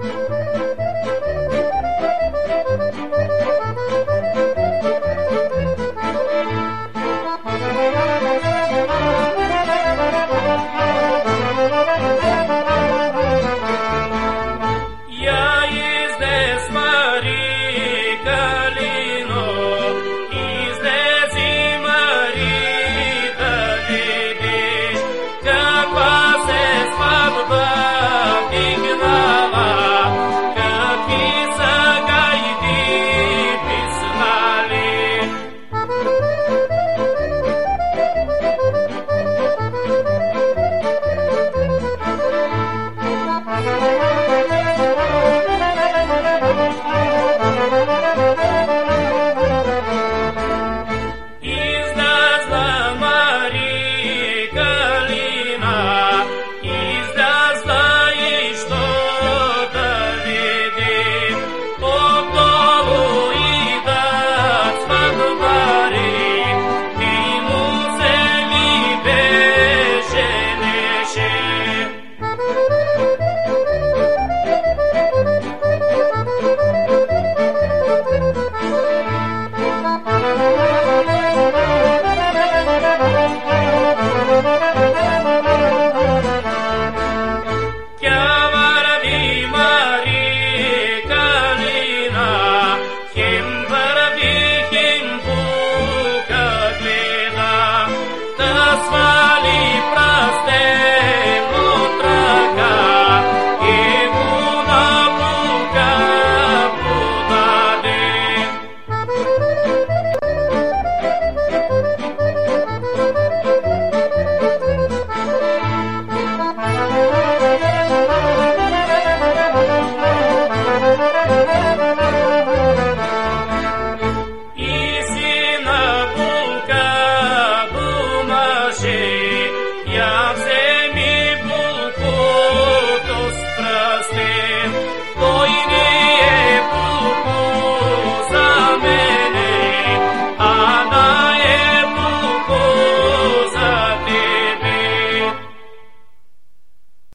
嗯 smile. jak